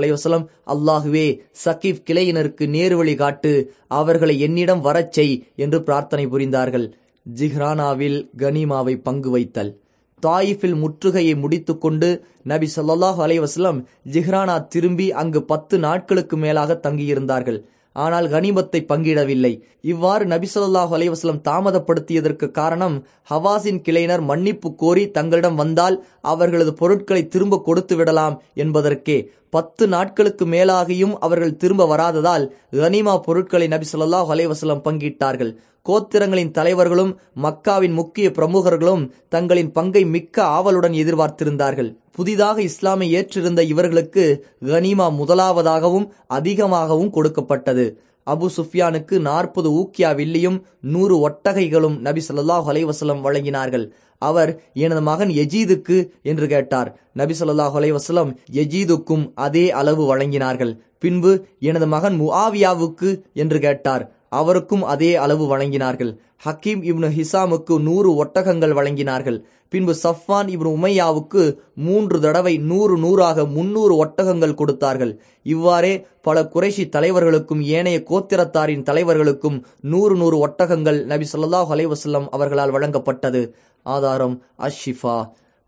அல்லாஹுவே சகிப் கிளையினருக்கு நேர்வழி காட்டு அவர்களை என்னிடம் வரச் செய் என்று பிரார்த்தனை புரிந்தார்கள். ஜிஹ்ரானாவில் கனிமாவை பங்கு வைத்தல். தாயிஃபில் முற்றுகையை முடித்துக்கொண்டு நபி ஸல்லல்லாஹு அலைவாஸ்லம் ஜிஹ்ரானா திரும்பி அங்கு பத்து நாட்களுக்கு மேலாக தங்கியிருந்தார்கள். ஆனால் கனிமத்தை பங்கிடவில்லை. இவ்வாறு நபி ஸல்லல்லாஹு அலைவாஸ்லம் தாமதப்படுத்தியதற்கு காரணம் ஹவாஸின் கிளையினர் மன்னிப்பு கோரி தங்களிடம் வந்தால் அவர்களது பொருட்களை திரும்ப கொடுத்து விடலாம் என்பதற்கே. பத்து நாட்களுக்கு மேலாகியும் அவர்கள் திரும்ப வராததால் கனிமா பொருட்களை நபி சொல்லாஹ் அலைவசலம் பங்கிட்டார்கள். கோத்திரங்களின் தலைவர்களும் மக்காவின் முக்கிய பிரமுகர்களும் தங்களின் பங்கை மிக்க ஆவலுடன் எதிர்பார்த்திருந்தார்கள். புதிதாக இஸ்லாமை ஏற்றிருந்த இவர்களுக்கு கனிமா முதலாவதாகவும் அதிகமாகவும் கொடுக்கப்பட்டது. அபு சுஃப்யானுக்கு நாற்பது ஊக்கியா வில்லியும் நூறு ஒட்டகைகளும் நபி சொல்லாஹ் அலைவசலம் வழங்கினார்கள். அவர் எனது மகன் எஜீதுக்கு என்று கேட்டார். நபி ஸல்லல்லாஹு அலைஹி எஜீதுக்கும் அதே அளவு வழங்கினார்கள். பின்பு எனது மகன் முஆவியாவுக்கு என்று கேட்டார். அவருக்கும் அதே அளவு வழங்கினார்கள். ஹக்கீம் இப்னு ஹிசாமுக்கு நூறு ஒட்டகங்கள் வழங்கினார்கள். பின்பு சஃப்வான் இப்னு உமையாவுக்கு மூன்று தடவை நூறு நூறாக முன்னூறு ஒட்டகங்கள் கொடுத்தார்கள். இவ்வாறே பல குறைஷி தலைவர்களுக்கும் ஏனைய கோத்திரத்தாரின் தலைவர்களுக்கும் நூறு நூறு ஒட்டகங்கள் நபி சொல்லாஹ் அலைஹி அவர்களால் வழங்கப்பட்டது. ஆதாரம் அஷிஃபா.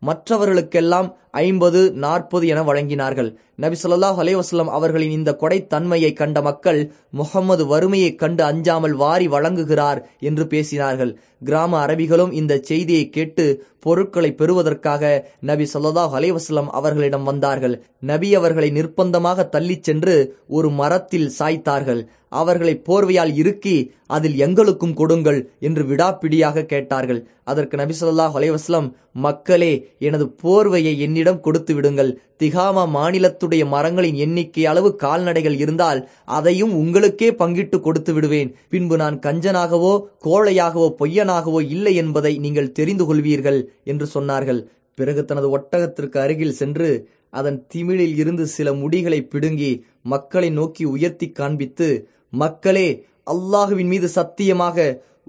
மற்றவர்களுக்கெல்லாம் ஐம்பது நாற்பது என வழங்கினார்கள். நபி சொல்லாஹ் அலைவாஸ்லம் அவர்களின் இந்த கொடைத்தன்மையை கண்ட மக்கள் முகம்மது வறுமையைக் கண்டு அஞ்சாமல் வாரி வழங்குகிறார் என்று பேசினார்கள். கிராம அரபிகளும் இந்த செய்தியை கேட்டு பொருட்களை பெறுவதற்காக நபி ஸல்லல்லாஹு அலைவாஸ்லம் அவர்களிடம் வந்தார்கள். நபி அவர்களை நிர்பந்தமாக தள்ளிச் சென்று ஒரு மரத்தில் சாய்த்தார்கள். அவர்களை போர்வையால் இறுக்கி அதில் எங்களுக்கும் கொடுங்கள் என்று விடாப்பிடியாக கேட்டார்கள். அதற்கு நபி சொல்லாஹ் அலைவாஸ்லம் மக்களே எனது போர்வையை என்னிடம் கொடுத்து விடுங்கள். திகாமா மாநிலத்துடைய மரங்களின் எண்ணிக்கை அளவு கால்நடைகள் இருந்தால் அதையும் உங்களுக்கே பங்கிட்டு கொடுத்து விடுவேன். பின்பு நான் கஞ்சனாகவோ கோழையாகவோ பொய்யனாகவோ இல்லை என்பதை நீங்கள் தெரிந்து கொள்வீர்கள் என்று சொன்னார்கள். பிறகு தனது ஒட்டகத்திற்கு அருகில் சென்று அதன் திமிழில் இருந்து சில முடிகளை பிடுங்கி மக்களை நோக்கி உயர்த்தி காண்பித்து மக்களே அல்லாஹுவின் மீது சத்தியமாக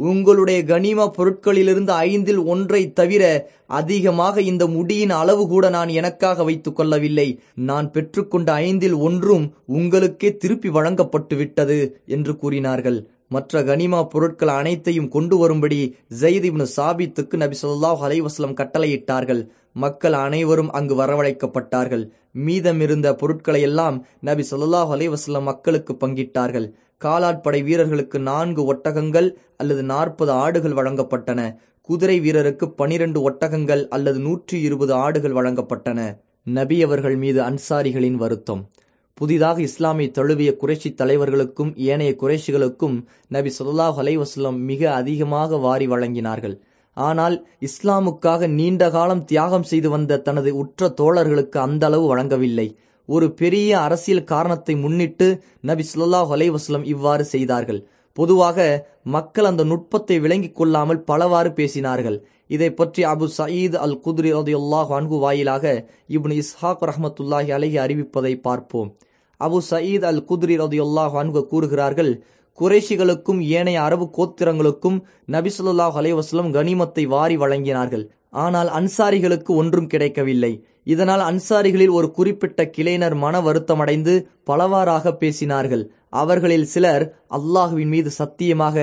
உங்களுடைய கனிம பொருட்களிலிருந்து ஐந்தில் ஒன்றை தவிர அதிகமாக இந்த முடியின் அளவு கூட நான் எனக்காக வைத்துக் கொள்ளவில்லை. நான் பெற்றுக்கொண்ட ஐந்தில் ஒன்றும் உங்களுக்கே திருப்பி வழங்கப்பட்டு விட்டது என்று கூறினார்கள். மற்ற கனிமா பொருட்கள் அனைத்தையும் கொண்டு வரும்படி ஜெயித் இப்னு சாபித்துக்கு நபி சொல்லாஹ் அலைவாஸ்லம் கட்டளையிட்டார்கள். மக்கள் அனைவரும் அங்கு வரவழைக்கப்பட்டார்கள். மீதமிருந்த பொருட்களை எல்லாம் நபி சொல்லாஹ் அலைவாஸ்லம் மக்களுக்கு பங்கிட்டார்கள். காலாட்படை வீரர்களுக்கு நான்கு ஒட்டகங்கள் அல்லது நாற்பது ஆடுகள் வழங்கப்பட்டன. குதிரை வீரருக்கு பனிரெண்டு ஒட்டகங்கள் அல்லது நூற்றி இருபது ஆடுகள் வழங்கப்பட்டன. நபி அவர்கள் மீது அன்சாரிகளின் வருத்தம். புதிதாக இஸ்லாமை தழுவிய குறைஷி தலைவர்களுக்கும் ஏனைய குறைஷிகளுக்கும் நபி சொல்லாஹ் அலைவாஸ்லம் மிக அதிகமாக வாரி வழங்கினார்கள். ஆனால் இஸ்லாமுக்காக நீண்ட காலம் தியாகம் செய்து வந்த தனது உற்ற தோழர்களுக்கு அந்த அளவு வழங்கவில்லை. ஒரு பெரிய அரசியல் காரணத்தை முன்னிட்டு நபி ஸல்லல்லாஹு அலைவாஸ்லம் இவ்வாறு செய்தார்கள். பொதுவாக மக்கள் அந்த நுட்பத்தை விளங்கிக் கொள்ளாமல் பலவாறு பேசினார்கள். இதை பற்றி அபு சயீத் அல் குதிரி ரதையுல்லாஹ் அன்கு வாயிலாக இப்னு இஸ்ஹாக் ரஹமத்துல்லாஹி அலைஹி அறிவிப்பதை பார்ப்போம். அபு சயீத் அல் குதிரி ரதையுல்லாஹ் அன்கு கூறுகிறார்கள் குறைஷிகளுக்கும் ஏனைய அரபு கோத்திரங்களுக்கும் நபிசுல்லாஹ் அலைவாஸ்லம் கனிமத்தை வாரி வழங்கினார்கள். ஆனால் அன்சாரிகளுக்கு ஒன்றும் கிடைக்கவில்லை. இதனால் அன்சாரிகளில் ஒரு குறிப்பிட்ட கிளையினர் மன வருத்தமடைந்து பலவாறாக பேசினார்கள். அவர்களில் சிலர் அல்லாஹுவின் மீது சத்தியமாக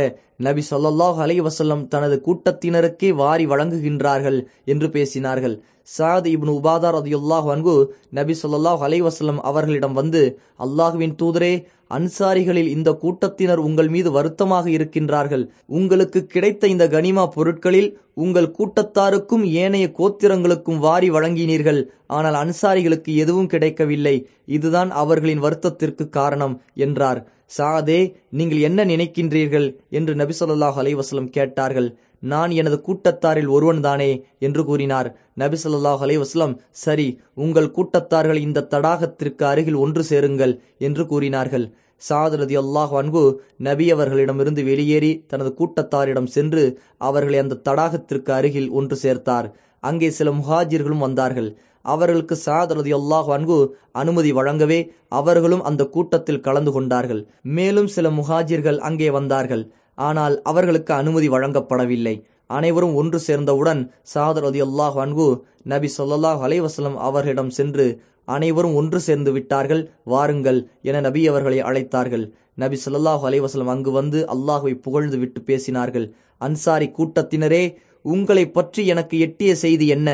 நபி சொல்லாஹ் அலைஹி வசல்லம் தனது கூட்டத்தினருக்கே வாரி வழங்குகின்றார்கள் என்று பேசினார்கள். சாத் இப்னு உபாதார் அதியுல்லாஹ் அன்கு நபி சொல்லாஹ் அலை வசல்லம் அவர்களிடம் வந்து அல்லாஹுவின் தூதரே அன்சாரிகளில் இந்த கூட்டத்தினர் உங்கள் மீது வருத்தமாக இருக்கின்றார்கள். உங்களுக்கு கிடைத்த இந்த கனிமா பொருட்களில் உங்கள் கூட்டத்தாருக்கும் ஏனைய கோத்திரங்களுக்கும் வாரி வழங்கினீர்கள். ஆனால் அன்சாரிகளுக்கு எதுவும் கிடைக்கவில்லை. இதுதான் அவர்களின் வருத்தத்திற்கு காரணம் என்றார். சாதே நீங்கள் என்ன நினைக்கின்றீர்கள்? என்று நபி சொல்லாஹ் அலைஹி கேட்டார்கள். நான் எனது கூட்டத்தாரில் ஒருவன்தானே? என்று கூறினார். நபி சொல்லாஹ் அலைவாஸ்லம் சரி உங்கள் கூட்டத்தார்கள் இந்த தடாகத்திற்கு அருகில் ஒன்று சேருங்கள் என்று கூறினார்கள். சாத் ரதி அல்லாஹ் அன்பு நபி அவர்களிடமிருந்து வெளியேறி தனது கூட்டத்தாரிடம் சென்று அவர்களை அந்த தடாகத்திற்கு அருகில் ஒன்று சேர்த்தார். அங்கே சில முஹாஜிர்களும் வந்தார்கள். அவர்களுக்கு சாத் ரதி அல்லாஹ் அன்பு அனுமதி வழங்கவே அவர்களும் அந்த கூட்டத்தில் கலந்து கொண்டார்கள். மேலும் சில முஹாஜிர்கள் அங்கே வந்தார்கள். ஆனால் அவர்களுக்கு அனுமதி வழங்கப்படவில்லை. அனைவரும் ஒன்று சேர்ந்தவுடன் சாதர் ரதி அல்லாஹ் அன்பு நபி சொல்லாஹ் அலைவாஸ்லம் அவர்களிடம் சென்று அனைவரும் ஒன்று சேர்ந்து விட்டார்கள் வாருங்கள் என நபி அவர்களை அழைத்தார்கள். நபி சொல்லாஹு அலைவாஸ்லம் அங்கு வந்து அல்லாஹுவை புகழ்ந்து விட்டு பேசினார்கள். அன்சாரி கூட்டத்தினரே உங்களை பற்றி எனக்கு எட்டிய செய்தி என்ன?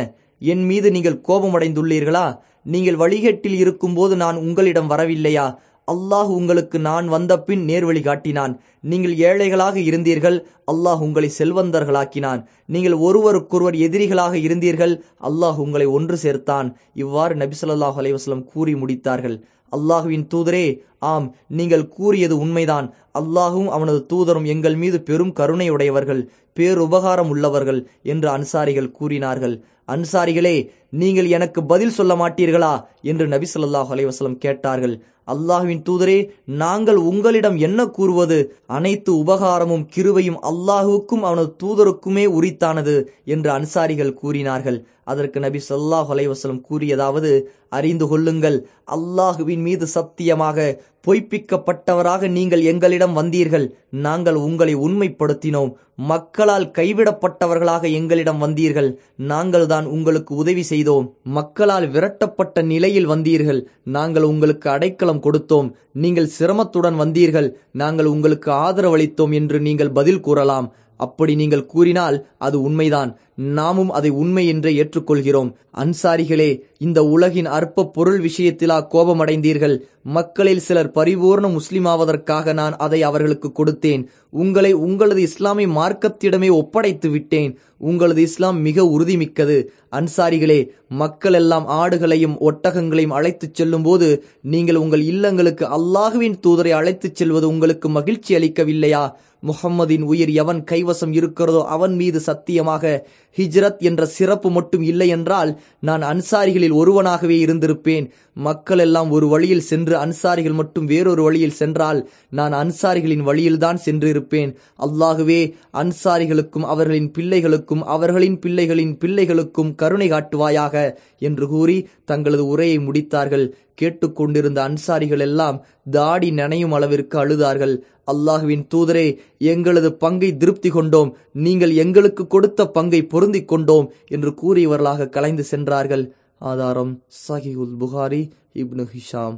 என் மீது நீங்கள் கோபமடைந்துள்ளீர்களா? நீங்கள் வழிகேட்டில் இருக்கும்போது நான் உங்களிடம் வரவில்லையா? அல்லாஹ் உங்களுக்கு நான் வந்த பின் நேர்வழி காட்டினான். நீங்கள் ஏழைகளாக இருந்தீர்கள் அல்லாஹ் உங்களை செல்வந்தர்களாக்கினான். நீங்கள் ஒருவருக்கொருவர் எதிரிகளாக இருந்தீர்கள் அல்லாஹ் உங்களை ஒன்று சேர்த்தான். இவ்வாறு நபிசல்லாஹ் அலைவாஸ்லம் கூறி முடித்தார்கள். அல்லாஹுவின் தூதரே ஆம் நீங்கள் கூறியது உண்மைதான். அல்லாஹும் அவனது தூதரும் எங்கள் மீது பெரும் கருணையுடையவர்கள் பேருபகாரம் உள்ளவர்கள் என்று அன்சாரிகள் கூறினார்கள். அன்சாரிகளே நீங்கள் எனக்கு பதில் சொல்ல மாட்டீர்களா? என்று நபி சொல்லாஹ் அலைவாஸ்லம் கேட்டார்கள். அல்லாஹுவின் தூதரே நாங்கள் உங்களிடம் என்ன கூறுவது? அனைத்து உபகாரமும் கிருவையும் அல்லாஹுக்கும் அவனது தூதருக்குமே உரித்தானது என்று அன்சாரிகள் கூறினார்கள். அதற்கு நபி சொல்லாஹ் அலைவசலம் கூறியதாவது அறிந்து கொள்ளுங்கள் அல்லாஹுவின் மீது சத்தியமாக பொய்ப்பிக்கப்பட்டவராக நீங்கள் எங்களிடம் வந்தீர்கள். நாங்கள் உங்களை உண்மைப்படுத்தினோம். மக்களால் கைவிடப்பட்டவர்களாக எங்களிடம் வந்தீர்கள். நாங்கள் தான் உங்களுக்கு உதவி செய்தோம். மக்களால் விரட்டப்பட்ட நிலையில் வந்தீர்கள். நாங்கள் உங்களுக்கு அடைக்கலம் கொடுத்தோம். நீங்கள் சிரமத்துடன் வந்தீர்கள். நாங்கள் உங்களுக்கு ஆதரவளித்தோம் என்று நீங்கள் பதில் கூறலாம். அப்படி நீங்கள் கூறினால் அது உண்மைதான். நாமும் அதை உண்மை என்றே ஏற்றுக்கொள்கிறோம். அன்சாரிகளே இந்த உலகின் அற்ப பொருள் விஷயத்திலா கோபமடைந்தீர்கள். மக்களில் சிலர் பரிபூர்ண முஸ்லிமாவதற்காக நான் அதை அவர்களுக்கு கொடுத்தேன். உங்களை உங்களது இஸ்லாமை மார்க்கத்திடமே ஒப்படைத்து விட்டேன். உங்களது இஸ்லாம் மிக உறுதிமிக்கது. அன்சாரிகளே மக்கள் எல்லாம் ஆடுகளையும் ஒட்டகங்களையும் அழைத்துச் செல்லும் போது நீங்கள் உங்கள் இல்லங்களுக்கு அல்லாஹுவின் தூதரை அழைத்துச் செல்வது உங்களுக்கு மகிழ்ச்சி அளிக்கவில்லையா? முகம்மதின் உயிர் எவன் கைவசம் இருக்கிறதோ அவன் மீது சத்தியமாக ஹிஜ்ரத் என்ற சிறப்பு மட்டும் இல்லை என்றால் நான் அன்சாரிகளில் ஒருவனாகவே இருந்திருப்பேன். மக்கள் எல்லாம் ஒரு வழியில் சென்று அன்சாரிகள் மட்டும் வேறொரு வழியில் சென்றால் நான் அன்சாரிகளின் வழியில்தான் சென்று இருப்பேன் அல்லாகுவே அன்சாரிகளுக்கும் அவர்களின் பிள்ளைகளுக்கும் அவர்களின் பிள்ளைகளின் பிள்ளைகளுக்கும் கருணை காட்டுவாயாக என்று கூறி தங்களது உரையை முடித்தார்கள். கேட்டுக்கொண்டிருந்த அன்சாரிகள் எல்லாம் தாடி நனையும் அளவிற்கு அழுதார்கள். அல்லாஹுவின் தூதரே எங்களது பங்கை திருப்தி கொண்டோம். நீங்கள் எங்களுக்கு கொடுத்த பங்கை பொருந்திக் கொண்டோம் என்று கூறியவர்களாக கலைந்து சென்றார்கள். ஆதாரம் சஹிகுல் புகாரி இப்னு ஹிஷாம்.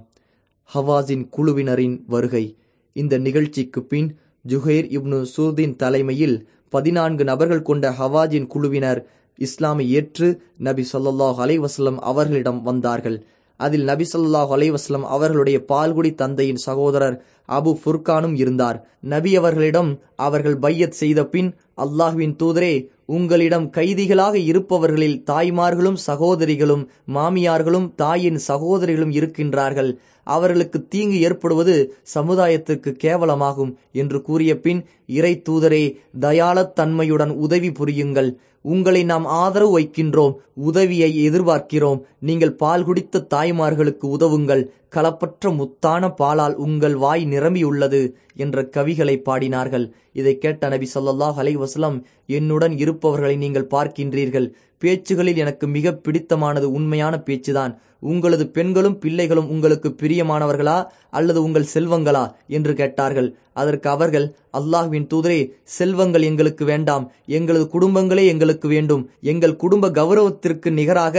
ஹவாஸின் குழுவினரின் வருகை. இந்த நிகழ்ச்சிக்கு பின் ஜுஹைர் இப்னு சூதின் தலைமையில் பதினான்கு நபர்கள் கொண்ட ஹவாஜின் குழுவினர் இஸ்லாமை ஏற்று நபி சொல்லாஹ் அலைவாஸ்லம் அவர்களிடம் வந்தார்கள். அதில் நபி சொல்லாஹ் அலைவாஸ்லம் அவர்களுடைய பால்குடி தந்தையின் சகோதரர் அபு ஃபுர்கானும் இருந்தார். நபி அவர்களிடம் அவர்கள் பையத் செய்த பின் அல்லாஹுவின் தூதரே உங்களிடம் கைதிகளாக இருப்பவர்களில் தாய்மார்களும் சகோதரிகளும் மாமியார்களும் தாயின் சகோதரிகளும் இருக்கின்றார்கள். அவர்களுக்கு தீங்கு ஏற்படுவது சமுதாயத்திற்கு கேவலமாகும் என்று கூறிய பின் இறை தூதரே தயாளத்தன்மையுடன் உதவி புரியுங்கள். உங்களை நாம் ஆதரவு வைக்கின்றோம் உதவியை எதிர்பார்க்கிறோம். நீங்கள் பால் குடித்த தாய்மார்களுக்கு உதவுங்கள். களப்பற்ற முத்தான பாலால் உங்கள் வாய் நிரம்பியுள்ளது என்ற கவிகளை பாடினார்கள். இதை கேட்ட நபி சொல்லாஹ் அலைஹி என்னுடன் இருப்பவர்களை நீங்கள் பார்க்கின்றீர்கள். பேச்சுகளில் எனக்கு மிக பிடித்தமானது உண்மையான பேச்சுதான். உங்களது பெண்களும் பிள்ளைகளும் உங்களுக்கு பிரியமானவர்களா அல்லது உங்கள் செல்வங்களா? என்று கேட்டார்கள். அதற்கு அவர்கள் அல்லாஹ்வின் தூதரே செல்வங்கள் எங்களுக்கு வேண்டாம். எங்களது குடும்பங்களே எங்களுக்கு வேண்டும். எங்கள் குடும்ப கௌரவத்திற்கு நிகராக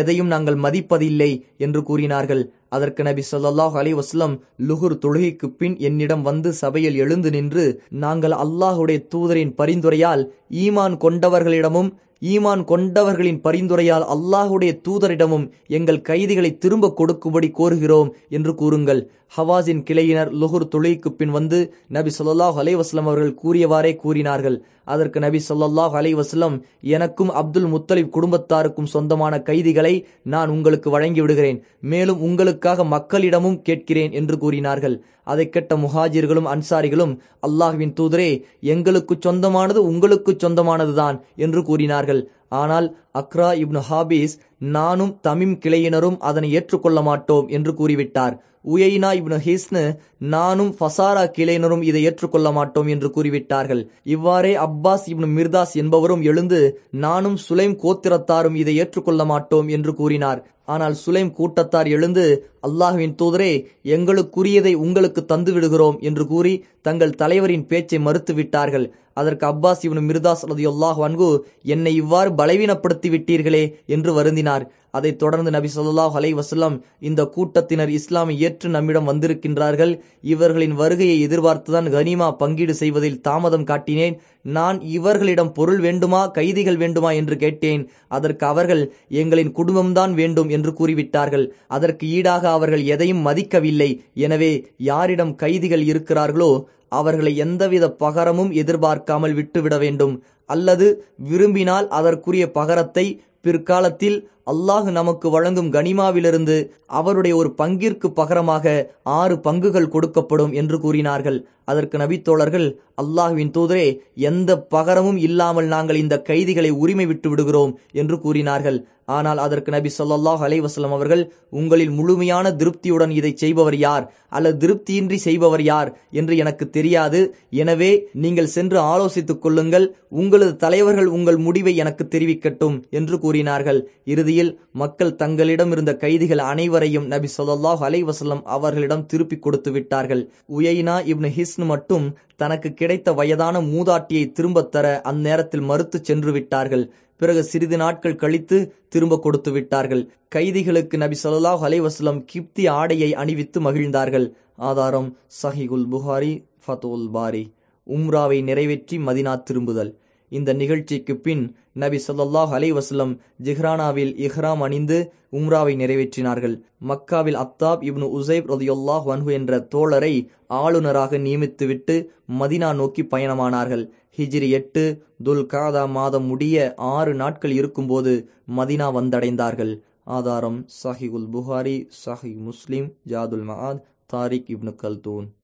எதையும் நாங்கள் மதிப்பதில்லை என்று கூறினார்கள். அதற்கு நபி சொல்லாஹ் அலி வஸ்லம் லுகுர் தொழுகைக்கு பின் என்னிடம் வந்து சபையில் எழுந்து நின்று நாங்கள் அல்லாஹுடைய தூதரின் பரிந்துரையால் ஈமான் கொண்டவர்களிடமும் ஈமான் கொண்டவர்களின் பரிந்துரையால் அல்லாஹுடைய தூதரிடமும் எங்கள் கைதிகளை திரும்ப கொடுக்கும்படி கோருகிறோம் என்று கூறுங்கள். ஹவாஸின் கிளையினர் லுகுர் தொழுகைக்கு பின் வந்து நபி சொல்லாஹ் அலைவாஸ்லம் அவர்கள் கூறியவாறே கூறினார்கள். அதற்கு நபி சொல்லாஹ் அலைவாஸ்லம் எனக்கும் அப்துல் முத்தலிப் குடும்பத்தாருக்கும் சொந்தமான கைதிகளை நான் உங்களுக்கு வழங்கி விடுகிறேன். மேலும் உங்களுக்காக மக்களிடமும் கேட்கிறேன் என்று கூறினார்கள். அதை கெட்ட முஹாஜிர்களும் அன்சாரிகளும் அல்லாஹ்வின் தூதரே எங்களுக்கு சொந்தமானது உங்களுக்கு சொந்தமானதுதான் என்று கூறினார்கள். ஆனால் அக்ரா இப்னு ஹாபீஸ் நானும் தமிம் கிளையினரும் அதனை ஏற்றுக்கொள்ள மாட்டோம் என்று கூறிவிட்டார். உயைனா இப்னு ஹிஸ்னு நானும் ஃபசாரா கிளையினரும் இதை ஏற்றுக்கொள்ள மாட்டோம் என்று கூறிவிட்டார்கள். இவ்வாறே அப்பாஸ் இப்னு மிர்தாஸ் என்பவரும் எழுந்து நானும் சுலைம் கோத்திரத்தாரும் இதை ஏற்றுக்கொள்ள மாட்டோம் என்று கூறினார். ஆனால் சுலைம் கூட்டத்தார் எழுந்து அல்லாஹுவின் தூதரே எங்களுக்குரியதை உங்களுக்கு தந்து விடுகிறோம் என்று கூறி தங்கள் தலைவரின் பேச்சை மறுத்து விட்டார்கள் அதற்கு அப்பாஸ் இவனு மிர்தாஸ் அல்லாஹ் வன்கு என்னை இவ்வாறு பலவீனப்படுத்தி விட்டீர்களே என்று வருந்தினார். அதைத் தொடர்ந்து நபி சொல்லாஹ் அலைஹி இந்த கூட்டத்தினர் இஸ்லாமை ஏற்று நம்மிடம் வந்திருக்கின்றார்கள். இவர்களின் வருகையை எதிர்பார்த்துதான் கனிமா பங்கீடு செய்வதில் தாமதம் காட்டினேன். நான் இவர்களிடம் பொருள் வேண்டுமா கைதிகள் வேண்டுமா என்று கேட்டேன். அதற்கு அவர்கள் எங்களின் குடும்பம்தான் வேண்டும் என்று கூறிவிட்டார்கள். அதற்கு ஈடாக அவர்கள் எதையும் மதிக்கவில்லை. எனவே யாரிடம் கைதிகள் இருக்கிறார்களோ அவர்களை எந்தவித பகரமும் எதிர்பார்க்காமல் விட்டுவிட வேண்டும். அல்லது விரும்பினால் அதற்குரிய பகரத்தை பிற்காலத்தில் அல்லாஹ் நமக்கு வழங்கும் கனிமாவிலிருந்து அவருடைய ஒரு பங்கிற்கு பகரமாக ஆறு பங்குகள் கொடுக்கப்படும் என்று கூறினார்கள். அதற்கு நபித்தோழர்கள் அல்லாஹுவின் தூதரே எந்த பகரமும் இல்லாமல் நாங்கள் இந்த கைதிகளை உரிமை விட்டு விடுகிறோம் என்று கூறினார்கள். ஆனால் அதற்கு நபி சொல்லாஹ் அலைவாஸ்லம் அவர்கள் உங்களில் முழுமையான திருப்தியுடன் இதை செய்பவர் யார்? அல்லது திருப்தியின்றி செய்பவர் யார்? என்று எனக்கு தெரியாது. எனவே நீங்கள் சென்று ஆலோசித்துக் கொள்ளுங்கள். உங்களது தலைவர்கள் உங்கள் முடிவை எனக்கு தெரிவிக்கட்டும் என்று கூறினார்கள். இறுதியில் மக்கள் தங்களிடம் இருந்த கைதிகள் அனைவரையும் நபி சொல்லாஹ் அலைவாஸ்லம் அவர்களிடம் திருப்பி கொடுத்து விட்டார்கள். உயைனா இப்னு ஹிஸ்னு மட்டும் தனக்கு கிடைத்த வயதான மூதாட்டியை திரும்பத் தர அந்நேரத்தில் மறுத்து சென்று விட்டார்கள். பிறகு சிறிது நாட்கள் கழித்து திரும்ப கொடுத்து விட்டார்கள். கைதிகளுக்கு நபி சொல்லாஹ் அலைஹி கிப்தி ஆடையை அணிவித்து மகிழ்ந்தார்கள். ஆதாரம் சஹிகுல் புகாரி ஃபதுல் பாரி. உம்ராவை நிறைவேற்றி மதினா திரும்புதல். இந்த நிகழ்ச்சிக்கு பின் நபி சொல்லாஹ் அலைஹி வசலம் ஜிஹ்ரானாவில் இஹ்ராம் அணிந்து உம்ராவை நிறைவேற்றினார்கள். மக்காவில் அத்தாப் இப்னு உசைப் ரதியுல்லாஹ் வன்ஹு என்ற தோழரை ஆளுநராக நியமித்துவிட்டு மதினா நோக்கி பயணமானார்கள். ஹிஜ்ரி எட்டு துல் காதா மாதம் முடிய ஆறு நாட்கள் இருக்கும்போது மதினா வந்தடைந்தார்கள். ஆதாரம் சஹிகுல் புகாரி சஹி முஸ்லிம் ஜாதுல் மஹாத் தாரிக் இப்னு கல்தூன்.